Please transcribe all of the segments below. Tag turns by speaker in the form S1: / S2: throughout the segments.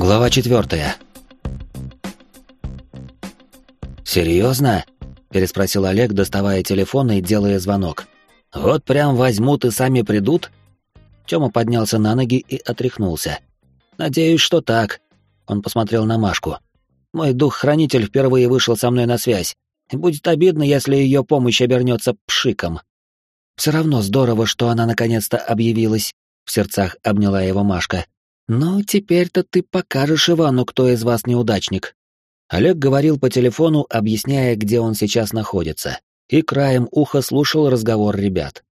S1: Глава четвертая. «Серьезно?» — переспросил Олег, доставая телефон и делая звонок. «Вот прям возьмут и сами придут?» Тёма поднялся на ноги и отряхнулся. «Надеюсь, что так». Он посмотрел на Машку. «Мой дух-хранитель впервые вышел со мной на связь. Будет обидно, если ее помощь обернется пшиком». «Все равно здорово, что она наконец-то объявилась», — в сердцах обняла его Машка. «Ну, теперь-то ты покажешь Ивану, кто из вас неудачник». Олег говорил по телефону, объясняя, где он сейчас находится, и краем уха слушал разговор ребят.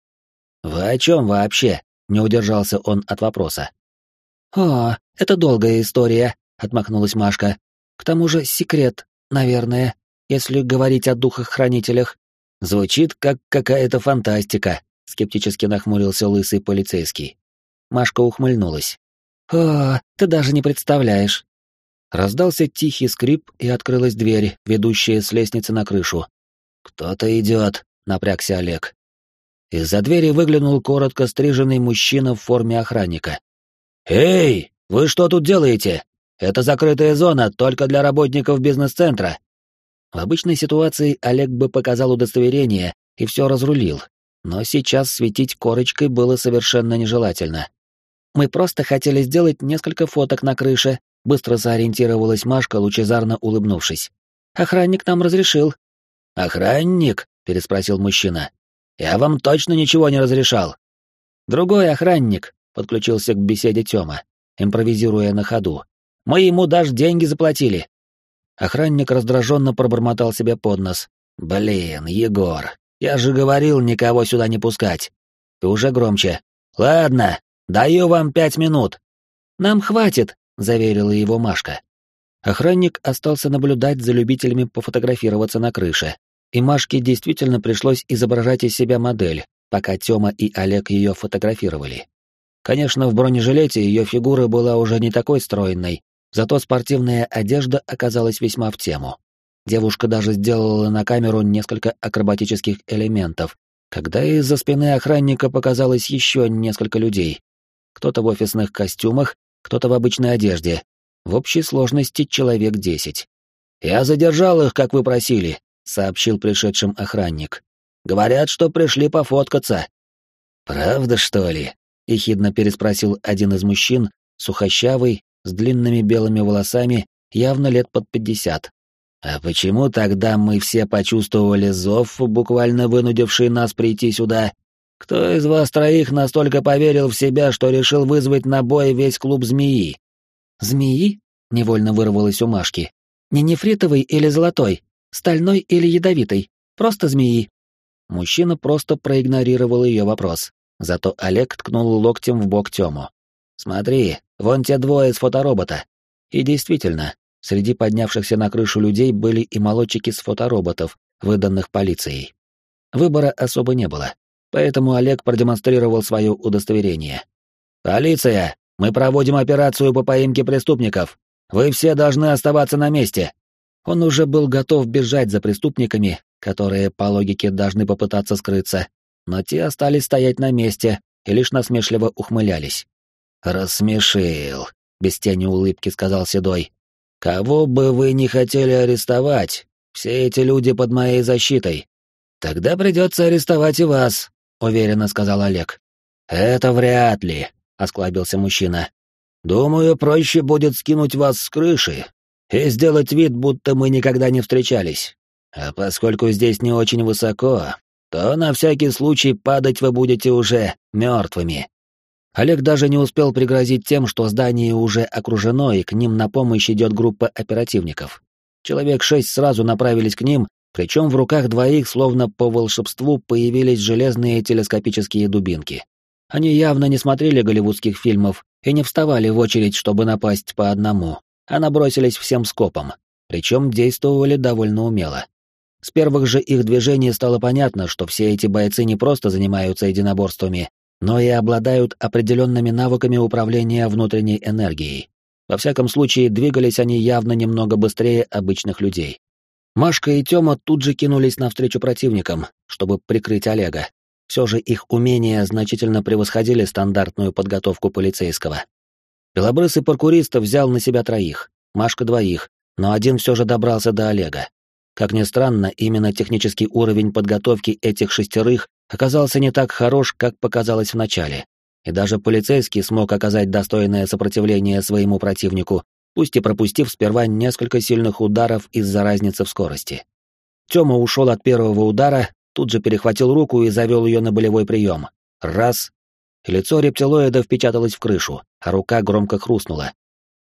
S1: «Вы о чем вообще?» — не удержался он от вопроса. «О, это долгая история», — отмахнулась Машка. «К тому же секрет, наверное, если говорить о духах-хранителях. Звучит как какая-то фантастика», — скептически нахмурился лысый полицейский. Машка ухмыльнулась. «О, ты даже не представляешь!» Раздался тихий скрип, и открылась дверь, ведущая с лестницы на крышу. «Кто-то идет», — напрягся Олег. Из-за двери выглянул коротко стриженный мужчина в форме охранника. «Эй, вы что тут делаете? Это закрытая зона, только для работников бизнес-центра». В обычной ситуации Олег бы показал удостоверение и все разрулил, но сейчас светить корочкой было совершенно нежелательно. Мы просто хотели сделать несколько фоток на крыше, быстро сориентировалась Машка, лучезарно улыбнувшись. Охранник нам разрешил. Охранник? переспросил мужчина. Я вам точно ничего не разрешал. Другой охранник, подключился к беседе Тёма, импровизируя на ходу. Мы ему даже деньги заплатили. Охранник раздраженно пробормотал себе под нос. Блин, Егор, я же говорил никого сюда не пускать. И уже громче. Ладно, Даю вам пять минут. Нам хватит, заверила его Машка. Охранник остался наблюдать за любителями пофотографироваться на крыше, и Машке действительно пришлось изображать из себя модель, пока Тёма и Олег ее фотографировали. Конечно, в бронежилете ее фигура была уже не такой стройной, зато спортивная одежда оказалась весьма в тему. Девушка даже сделала на камеру несколько акробатических элементов, когда из-за спины охранника показалось еще несколько людей, кто-то в офисных костюмах, кто-то в обычной одежде. В общей сложности человек десять. «Я задержал их, как вы просили», — сообщил пришедшим охранник. «Говорят, что пришли пофоткаться». «Правда, что ли?» — ехидно переспросил один из мужчин, сухощавый, с длинными белыми волосами, явно лет под пятьдесят. «А почему тогда мы все почувствовали зов, буквально вынудивший нас прийти сюда, кто из вас троих настолько поверил в себя, что решил вызвать на бой весь клуб змеи? Змеи? Невольно вырвалось у Машки. Не нефритовый или золотой, стальной или ядовитый, просто змеи. Мужчина просто проигнорировал ее вопрос. Зато Олег ткнул локтем в бок Тему. «Смотри, вон те двое с фоторобота». И действительно, среди поднявшихся на крышу людей были и молодчики с фотороботов, выданных полицией. Выбора особо не было. Поэтому Олег продемонстрировал свое удостоверение. «Полиция! Мы проводим операцию по поимке преступников! Вы все должны оставаться на месте!» Он уже был готов бежать за преступниками, которые, по логике, должны попытаться скрыться, но те остались стоять на месте и лишь насмешливо ухмылялись. «Рассмешил», — без тени улыбки сказал Седой. «Кого бы вы не хотели арестовать, все эти люди под моей защитой. Тогда придется арестовать и вас, — уверенно сказал Олег. «Это вряд ли», — осклабился мужчина. «Думаю, проще будет скинуть вас с крыши и сделать вид, будто мы никогда не встречались. А поскольку здесь не очень высоко, то на всякий случай падать вы будете уже мертвыми». Олег даже не успел пригрозить тем, что здание уже окружено, и к ним на помощь идет группа оперативников. Человек шесть сразу направились к ним, причем в руках двоих, словно по волшебству, появились железные телескопические дубинки. Они явно не смотрели голливудских фильмов и не вставали в очередь, чтобы напасть по одному, а набросились всем скопом, причем действовали довольно умело. С первых же их движений стало понятно, что все эти бойцы не просто занимаются единоборствами, но и обладают определенными навыками управления внутренней энергией. Во всяком случае, двигались они явно немного быстрее обычных людей. Машка и Тёма тут же кинулись навстречу противникам, чтобы прикрыть Олега. Все же их умения значительно превосходили стандартную подготовку полицейского. Белобрысый паркурист взял на себя троих, Машка двоих, но один все же добрался до Олега. Как ни странно, именно технический уровень подготовки этих шестерых оказался не так хорош, как показалось вначале. И даже полицейский смог оказать достойное сопротивление своему противнику, пусть и пропустив сперва несколько сильных ударов из-за разницы в скорости. Тёма ушел от первого удара, тут же перехватил руку и завел ее на болевой прием. Раз. Лицо рептилоида впечаталось в крышу, а рука громко хрустнула.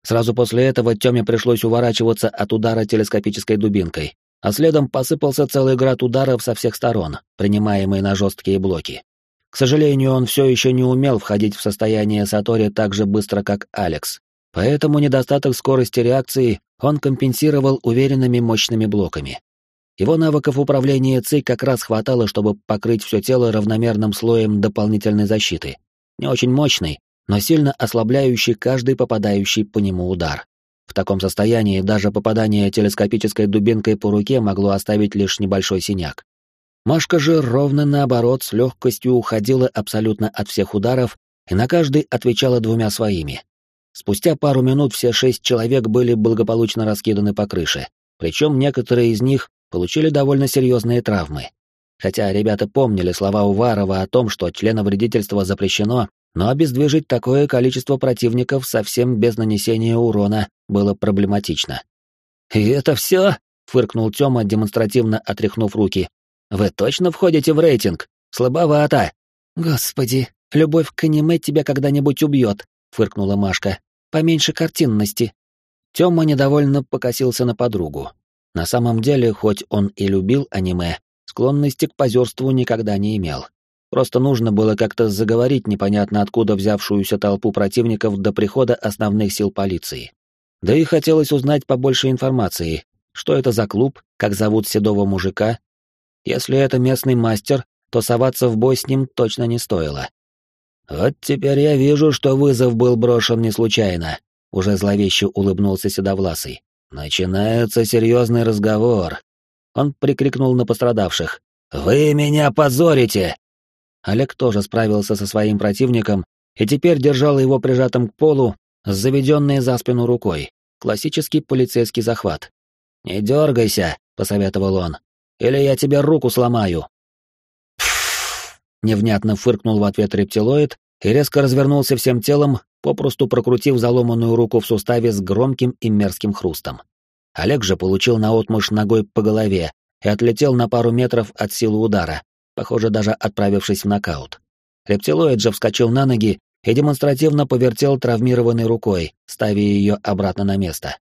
S1: Сразу после этого Тёме пришлось уворачиваться от удара телескопической дубинкой, а следом посыпался целый град ударов со всех сторон, принимаемый на жесткие блоки. К сожалению, он все еще не умел входить в состояние Сатори так же быстро, как Алекс. Поэтому недостаток скорости реакции он компенсировал уверенными мощными блоками. Его навыков управления ЦИ как раз хватало, чтобы покрыть все тело равномерным слоем дополнительной защиты. Не очень мощный, но сильно ослабляющий каждый попадающий по нему удар. В таком состоянии даже попадание телескопической дубинкой по руке могло оставить лишь небольшой синяк. Машка же ровно наоборот с легкостью уходила абсолютно от всех ударов и на каждый отвечала двумя своими. Спустя пару минут все шесть человек были благополучно раскиданы по крыше, причем некоторые из них получили довольно серьезные травмы. Хотя ребята помнили слова Уварова о том, что членовредительство запрещено, но обездвижить такое количество противников совсем без нанесения урона было проблематично. «И это все?» — фыркнул Тёма, демонстративно отряхнув руки. «Вы точно входите в рейтинг? Слабовато!» «Господи, любовь к аниме тебя когда-нибудь убьет», — фыркнула Машка. «Поменьше картинности». Тёма недовольно покосился на подругу. На самом деле, хоть он и любил аниме, склонности к позерству никогда не имел. Просто нужно было как-то заговорить непонятно откуда взявшуюся толпу противников до прихода основных сил полиции. Да и хотелось узнать побольше информации, что это за клуб, как зовут седого мужика. Если это местный мастер, то соваться в бой с ним точно не стоило. «Вот теперь я вижу, что вызов был брошен не случайно», — уже зловеще улыбнулся Седовласый. «Начинается серьезный разговор». Он прикрикнул на пострадавших. «Вы меня позорите!» Олег тоже справился со своим противником и теперь держал его прижатым к полу с заведенной за спину рукой. Классический полицейский захват. «Не дергайся», — посоветовал он, — «или я тебе руку сломаю». Невнятно фыркнул в ответ рептилоид и резко развернулся всем телом, попросту прокрутив заломанную руку в суставе с громким и мерзким хрустом. Олег же получил наотмашь ногой по голове и отлетел на пару метров от силы удара, похоже, даже отправившись в нокаут. Рептилоид же вскочил на ноги и демонстративно повертел травмированной рукой, ставя ее обратно на место.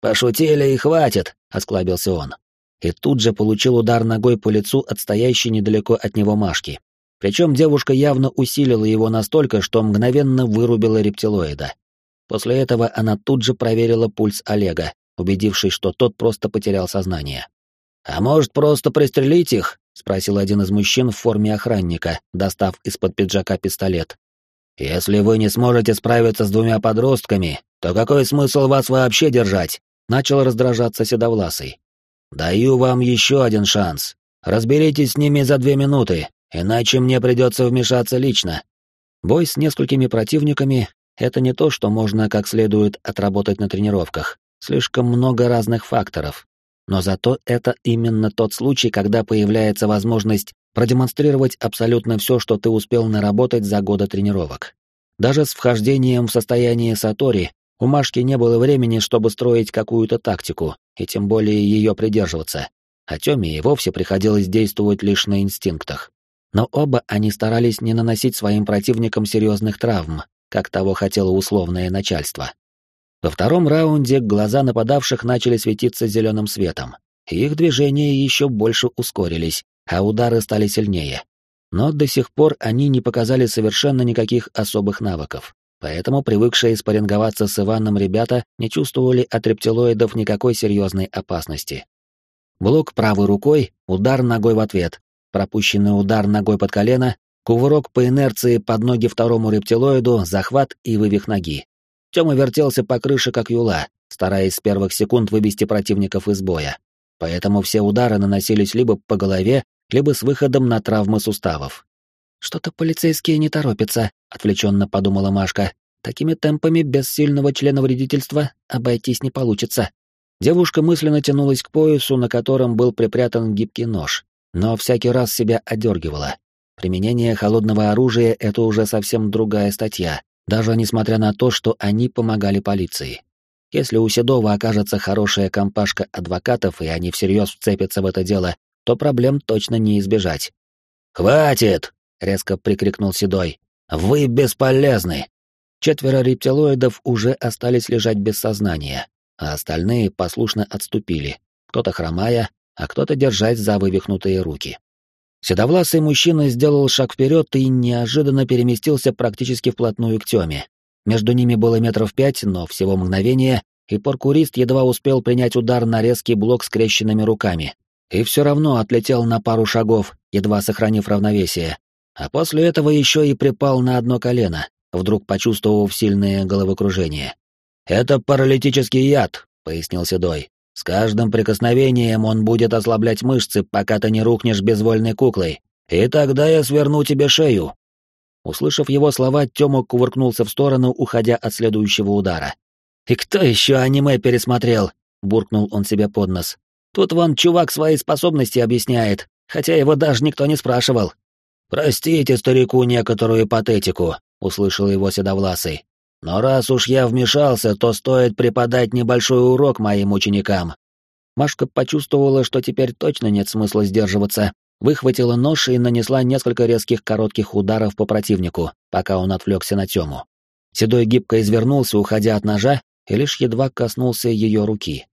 S1: «Пошутили и хватит!» — осклабился он. И тут же получил удар ногой по лицу от стоящей недалеко от него Машки. Причем девушка явно усилила его настолько, что мгновенно вырубила рептилоида. После этого она тут же проверила пульс Олега, убедившись, что тот просто потерял сознание. «А может, просто пристрелить их?» — спросил один из мужчин в форме охранника, достав из-под пиджака пистолет. «Если вы не сможете справиться с двумя подростками, то какой смысл вас вообще держать?» — начал раздражаться Седовласый. «Даю вам еще один шанс. Разберитесь с ними за две минуты, Иначе мне придется вмешаться лично. Бой с несколькими противниками — это не то, что можно как следует отработать на тренировках. Слишком много разных факторов. Но зато это именно тот случай, когда появляется возможность продемонстрировать абсолютно все, что ты успел наработать за годы тренировок. Даже с вхождением в состояние Сатори у Машки не было времени, чтобы строить какую-то тактику, и тем более ее придерживаться. А Тёме и вовсе приходилось действовать лишь на инстинктах но оба они старались не наносить своим противникам серьезных травм, как того хотело условное начальство. Во втором раунде глаза нападавших начали светиться зеленым светом, и их движения еще больше ускорились, а удары стали сильнее. Но до сих пор они не показали совершенно никаких особых навыков, поэтому привыкшие спарринговаться с Иваном ребята не чувствовали от рептилоидов никакой серьезной опасности. Блок правой рукой, удар ногой в ответ, пропущенный удар ногой под колено, кувырок по инерции под ноги второму рептилоиду, захват и вывих ноги. Тёма вертелся по крыше как юла, стараясь с первых секунд вывести противников из боя. Поэтому все удары наносились либо по голове, либо с выходом на травмы суставов. «Что-то полицейские не торопятся», — отвлеченно подумала Машка. Такими темпами без сильного члена вредительства обойтись не получится. Девушка мысленно тянулась к поясу, на котором был припрятан гибкий нож, но всякий раз себя одергивала. Применение холодного оружия — это уже совсем другая статья, даже несмотря на то, что они помогали полиции. Если у Седова окажется хорошая компашка адвокатов, и они всерьез вцепятся в это дело, то проблем точно не избежать. «Хватит!» — резко прикрикнул Седой. «Вы бесполезны!» Четверо рептилоидов уже остались лежать без сознания, а остальные послушно отступили, кто-то хромая, а кто-то держась за вывихнутые руки. Седовласый мужчина сделал шаг вперед и неожиданно переместился практически вплотную к Тёме. Между ними было метров пять, но всего мгновение, и паркурист едва успел принять удар на резкий блок скрещенными руками. И все равно отлетел на пару шагов, едва сохранив равновесие. А после этого еще и припал на одно колено, вдруг почувствовав сильное головокружение. «Это паралитический яд», — пояснил Седой. «С каждым прикосновением он будет ослаблять мышцы, пока ты не рухнешь безвольной куклой. И тогда я сверну тебе шею». Услышав его слова, Тёма кувыркнулся в сторону, уходя от следующего удара. «И кто еще аниме пересмотрел?» — буркнул он себе под нос. «Тут вон чувак свои способности объясняет, хотя его даже никто не спрашивал». «Простите старику некоторую патетику», — услышал его Седовласый. «Но раз уж я вмешался, то стоит преподать небольшой урок моим ученикам». Машка почувствовала, что теперь точно нет смысла сдерживаться, выхватила нож и нанесла несколько резких коротких ударов по противнику, пока он отвлекся на Тему. Седой гибко извернулся, уходя от ножа, и лишь едва коснулся ее руки.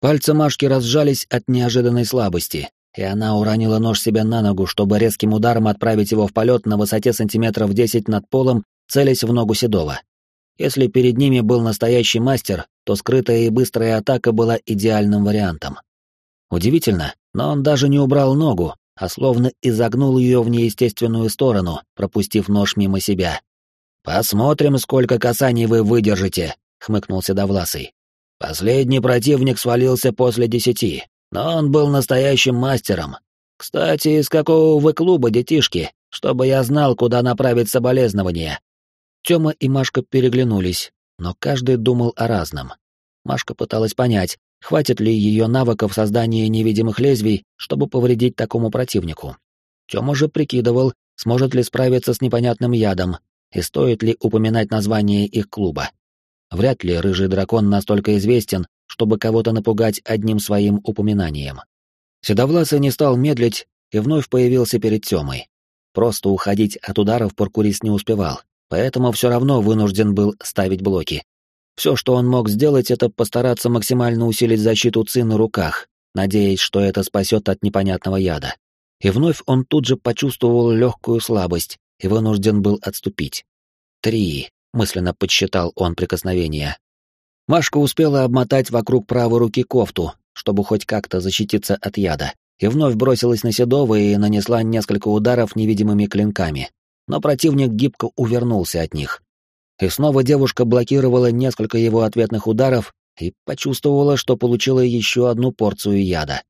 S1: Пальцы Машки разжались от неожиданной слабости, и она уронила нож себе на ногу, чтобы резким ударом отправить его в полет на высоте сантиметров 10 над полом, целясь в ногу Седова. Если перед ними был настоящий мастер, то скрытая и быстрая атака была идеальным вариантом. Удивительно, но он даже не убрал ногу, а словно изогнул ее в неестественную сторону, пропустив нож мимо себя. «Посмотрим, сколько касаний вы выдержите», — хмыкнул Седовласый. «Последний противник свалился после десяти, но он был настоящим мастером. Кстати, из какого вы клуба, детишки, чтобы я знал, куда направить соболезнования?» Тёма и Машка переглянулись, но каждый думал о разном. Машка пыталась понять, хватит ли ее навыков создания невидимых лезвий, чтобы повредить такому противнику. Тёма же прикидывал, сможет ли справиться с непонятным ядом, и стоит ли упоминать название их клуба. Вряд ли рыжий дракон настолько известен, чтобы кого-то напугать одним своим упоминанием. Седовласый не стал медлить и вновь появился перед Тёмой. Просто уходить от ударов паркурист не успевал, поэтому все равно вынужден был ставить блоки. Все, что он мог сделать, это постараться максимально усилить защиту Ци на руках, надеясь, что это спасет от непонятного яда. И вновь он тут же почувствовал легкую слабость и вынужден был отступить. Три, мысленно подсчитал он прикосновения. Машка успела обмотать вокруг правой руки кофту, чтобы хоть как-то защититься от яда, и вновь бросилась на Седова и нанесла несколько ударов невидимыми клинками. Но противник гибко увернулся от них. И снова девушка блокировала несколько его ответных ударов и почувствовала, что получила еще одну порцию яда.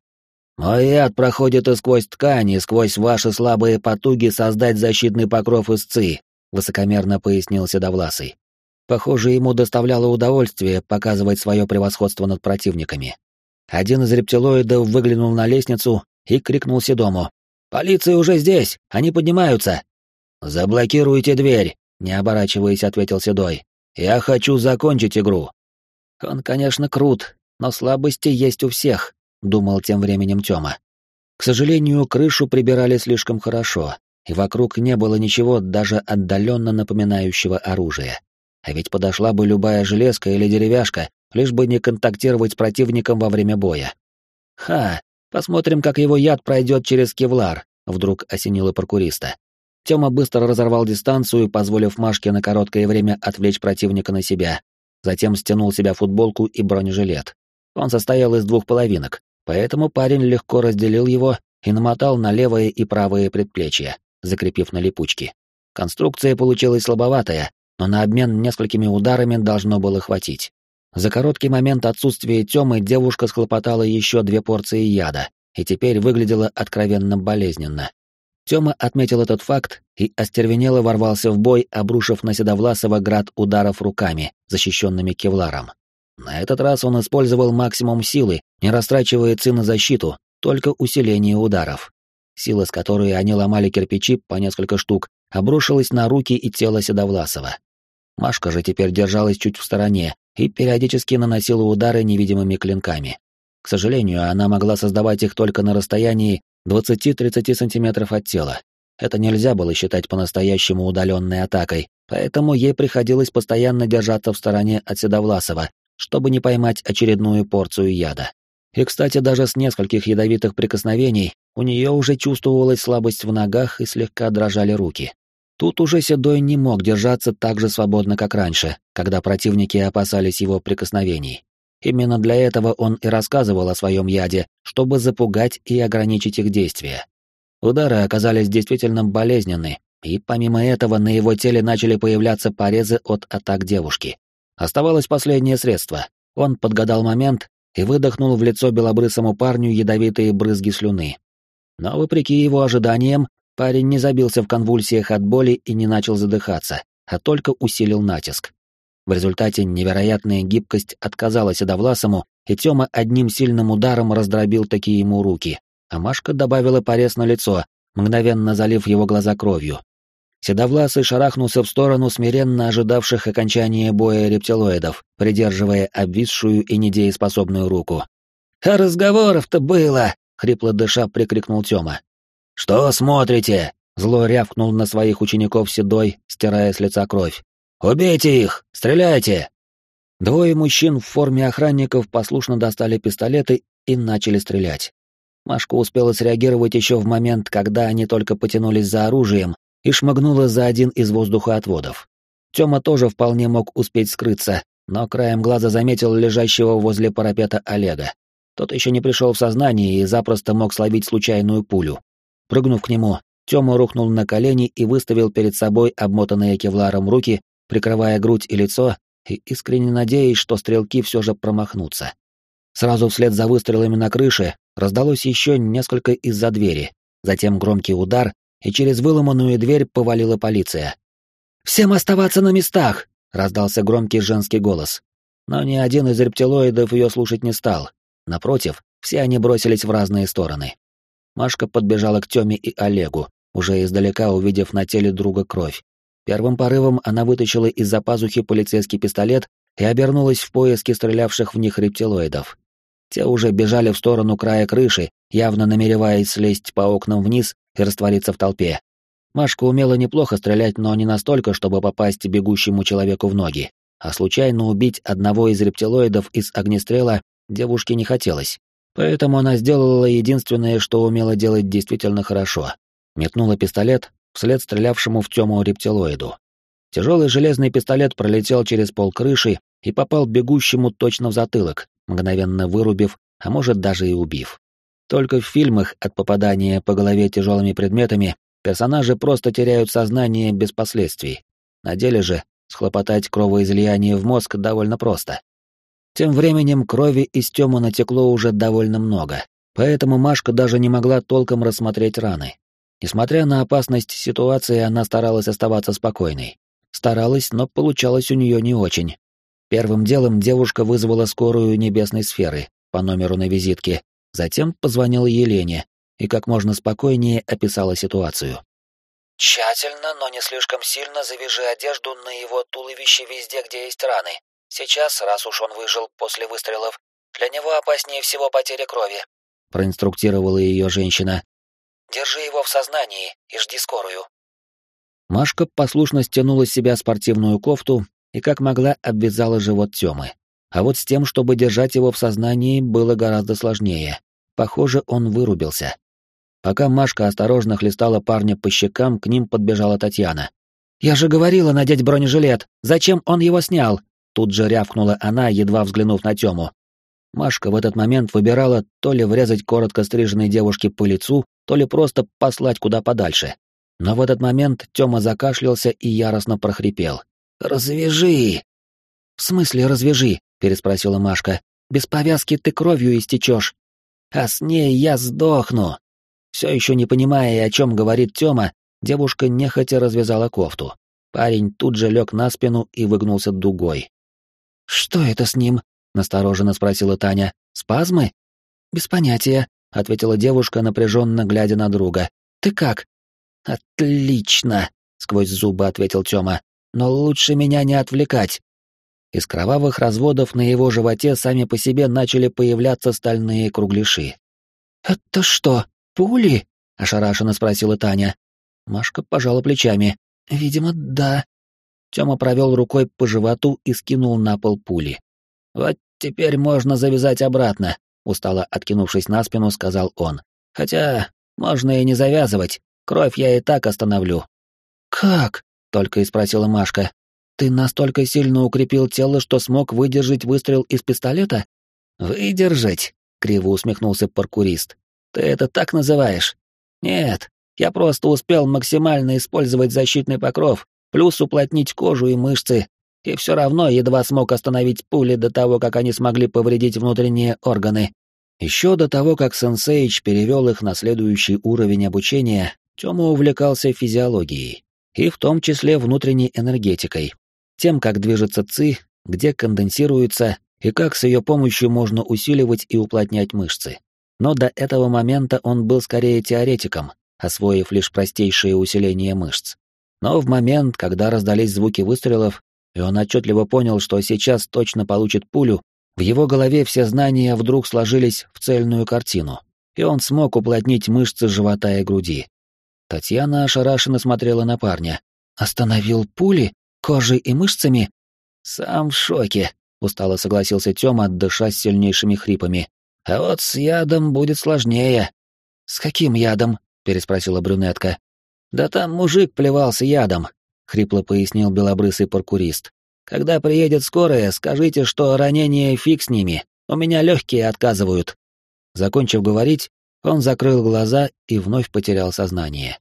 S1: «Мой яд проходит и сквозь ткани, и сквозь ваши слабые потуги создать защитный покров из ци», — высокомерно пояснил Седовласый. Похоже, ему доставляло удовольствие показывать свое превосходство над противниками. Один из рептилоидов выглянул на лестницу и крикнул Седому. «Полиция уже здесь! Они поднимаются!» «Заблокируйте дверь!» — не оборачиваясь, ответил Седой. «Я хочу закончить игру!» «Он, конечно, крут, но слабости есть у всех», — думал тем временем Тёма. К сожалению, крышу прибирали слишком хорошо, и вокруг не было ничего даже отдаленно напоминающего оружия. А ведь подошла бы любая железка или деревяшка, лишь бы не контактировать с противником во время боя. Ха, посмотрим, как его яд пройдет через кевлар, вдруг осенило паркуриста. Тёма быстро разорвал дистанцию, позволив Машке на короткое время отвлечь противника на себя. Затем стянул себя футболку и бронежилет. Он состоял из двух половинок, поэтому парень легко разделил его и намотал на левое и правое предплечье, закрепив на липучке. Конструкция получилась слабоватая, но на обмен несколькими ударами должно было хватить. За короткий момент отсутствия Тёмы девушка схлопотала еще две порции яда и теперь выглядела откровенно болезненно. Тёма отметил этот факт и остервенело ворвался в бой, обрушив на Седовласова град ударов руками, защищенными кевларом. На этот раз он использовал максимум силы, не растрачивая ци на защиту, только усиление ударов. Сила, с которой они ломали кирпичи по несколько штук, обрушилась на руки и тело Седовласова. Машка же теперь держалась чуть в стороне и периодически наносила удары невидимыми клинками. К сожалению, она могла создавать их только на расстоянии 20-30 сантиметров от тела. Это нельзя было считать по-настоящему удаленной атакой, поэтому ей приходилось постоянно держаться в стороне от Седовласова, чтобы не поймать очередную порцию яда. И, кстати, даже с нескольких ядовитых прикосновений у нее уже чувствовалась слабость в ногах и слегка дрожали руки. Тут уже Седой не мог держаться так же свободно, как раньше, когда противники опасались его прикосновений. Именно для этого он и рассказывал о своем яде, чтобы запугать и ограничить их действия. Удары оказались действительно болезненны, и помимо этого на его теле начали появляться порезы от атак девушки. Оставалось последнее средство. Он подгадал момент и выдохнул в лицо белобрысому парню ядовитые брызги слюны. Но, вопреки его ожиданиям, парень не забился в конвульсиях от боли и не начал задыхаться, а только усилил натиск. В результате невероятная гибкость отказала Седовласому, и Тёма одним сильным ударом раздробил такие ему руки, а Машка добавила порез на лицо, мгновенно залив его глаза кровью. Седовласый шарахнулся в сторону смиренно ожидавших окончания боя рептилоидов, придерживая обвисшую и недееспособную руку. «А разговоров-то было!» — хрипло дыша прикрикнул Тёма. «Что смотрите?» — зло рявкнул на своих учеников Седой, стирая с лица кровь. «Убейте их! Стреляйте!» Двое мужчин в форме охранников послушно достали пистолеты и начали стрелять. Машка успела среагировать еще в момент, когда они только потянулись за оружием, и шмыгнула за один из воздухоотводов. Тёма тоже вполне мог успеть скрыться, но краем глаза заметил лежащего возле парапета Олега. Тот еще не пришел в сознание и запросто мог словить случайную пулю. Прыгнув к нему, Тёма рухнул на колени и выставил перед собой обмотанные кевларом руки, прикрывая грудь и лицо, и искренне надеясь, что стрелки все же промахнутся. Сразу вслед за выстрелами на крыше раздалось еще несколько из-за двери, затем громкий удар, и через выломанную дверь повалила полиция. «Всем оставаться на местах!» — раздался громкий женский голос. Но ни один из рептилоидов ее слушать не стал. Напротив, все они бросились в разные стороны. Машка подбежала к Тёме и Олегу, уже издалека увидев на теле друга кровь, Первым порывом она вытащила из-за пазухи полицейский пистолет и обернулась в поиске стрелявших в них рептилоидов. Те уже бежали в сторону края крыши, явно намереваясь слезть по окнам вниз и раствориться в толпе. Машка умела неплохо стрелять, но не настолько, чтобы попасть бегущему человеку в ноги. А случайно убить одного из рептилоидов из огнестрела девушке не хотелось. Поэтому она сделала единственное, что умела делать действительно хорошо. Метнула пистолет, вслед стрелявшему в Тему рептилоиду. Тяжелый железный пистолет пролетел через пол крыши и попал бегущему точно в затылок, мгновенно вырубив, а может даже и убив. Только в фильмах от попадания по голове тяжелыми предметами персонажи просто теряют сознание без последствий. На деле же схлопотать кровоизлияние в мозг довольно просто. Тем временем крови из Тёмы натекло уже довольно много, поэтому Машка даже не могла толком рассмотреть раны. Несмотря на опасность ситуации, она старалась оставаться спокойной. Старалась, но получалось у нее не очень. Первым делом девушка вызвала скорую небесной сферы по номеру на визитке, затем позвонила Елене и как можно спокойнее описала ситуацию.
S2: «Тщательно, но не слишком сильно завяжи одежду на его туловище везде, где есть раны. Сейчас, раз уж он выжил после выстрелов, для него опаснее всего потеря крови», —
S1: проинструктировала ее женщина,
S2: Держи его в сознании и жди скорую.
S1: Машка послушно стянула с себя спортивную кофту и как могла обвязала живот Тёмы. А вот с тем, чтобы держать его в сознании, было гораздо сложнее. Похоже, он вырубился. Пока Машка осторожно хлестала парня по щекам, к ним подбежала Татьяна. «Я же говорила надеть бронежилет! Зачем он его снял?» Тут же рявкнула она, едва взглянув на Тёму. Машка в этот момент выбирала то ли врезать коротко стриженной девушке по лицу, то ли просто послать куда подальше. Но в этот момент Тёма закашлялся и яростно прохрипел. «Развяжи!» «В смысле развяжи?» — переспросила Машка. «Без повязки ты кровью истечешь. А с ней я сдохну!» Все еще не понимая, о чем говорит Тёма, девушка нехотя развязала кофту. Парень тут же лег на спину и выгнулся дугой. «Что это с ним?» — настороженно спросила Таня. «Спазмы?» «Без понятия», — ответила девушка, напряженно глядя на друга. «Ты как?» «Отлично!» — сквозь зубы ответил Тёма. «Но лучше меня не отвлекать». Из кровавых разводов на его животе сами по себе начали появляться стальные кругляши. «Это что, пули?» — ошарашенно спросила Таня. Машка пожала плечами. «Видимо, да». Тёма провел рукой по животу и скинул на пол пули. «Вот теперь можно завязать обратно», — устало откинувшись на спину, сказал он. «Хотя можно и не завязывать, кровь я и так остановлю». «Как?» — только и спросила Машка. Ты настолько сильно укрепил тело, что смог выдержать выстрел из пистолета? Выдержать? Криво усмехнулся паркурист. Ты это так называешь? Нет, я просто успел максимально использовать защитный покров, плюс уплотнить кожу и мышцы, и все равно едва смог остановить пули до того, как они смогли повредить внутренние органы. Еще до того, как Сенсейч перевел их на следующий уровень обучения, Тёма увлекался физиологией, и в том числе внутренней энергетикой, тем, как движется ЦИ, где конденсируется и как с ее помощью можно усиливать и уплотнять мышцы. Но до этого момента он был скорее теоретиком, освоив лишь простейшее усиление мышц. Но в момент, когда раздались звуки выстрелов, и он отчетливо понял, что сейчас точно получит пулю, в его голове все знания вдруг сложились в цельную картину, и он смог уплотнить мышцы живота и груди. Татьяна ошарашенно смотрела на парня. «Остановил пули?» Кожей и мышцами? Сам в шоке, устало согласился Тёма, дыша сильнейшими хрипами. А вот с ядом будет сложнее. С каким ядом? переспросила брюнетка. Да там мужик плевался ядом, хрипло пояснил белобрысый паркурист. Когда приедет скорая, скажите, что ранение фиг с ними. У меня легкие отказывают. Закончив говорить, он закрыл глаза и вновь потерял сознание.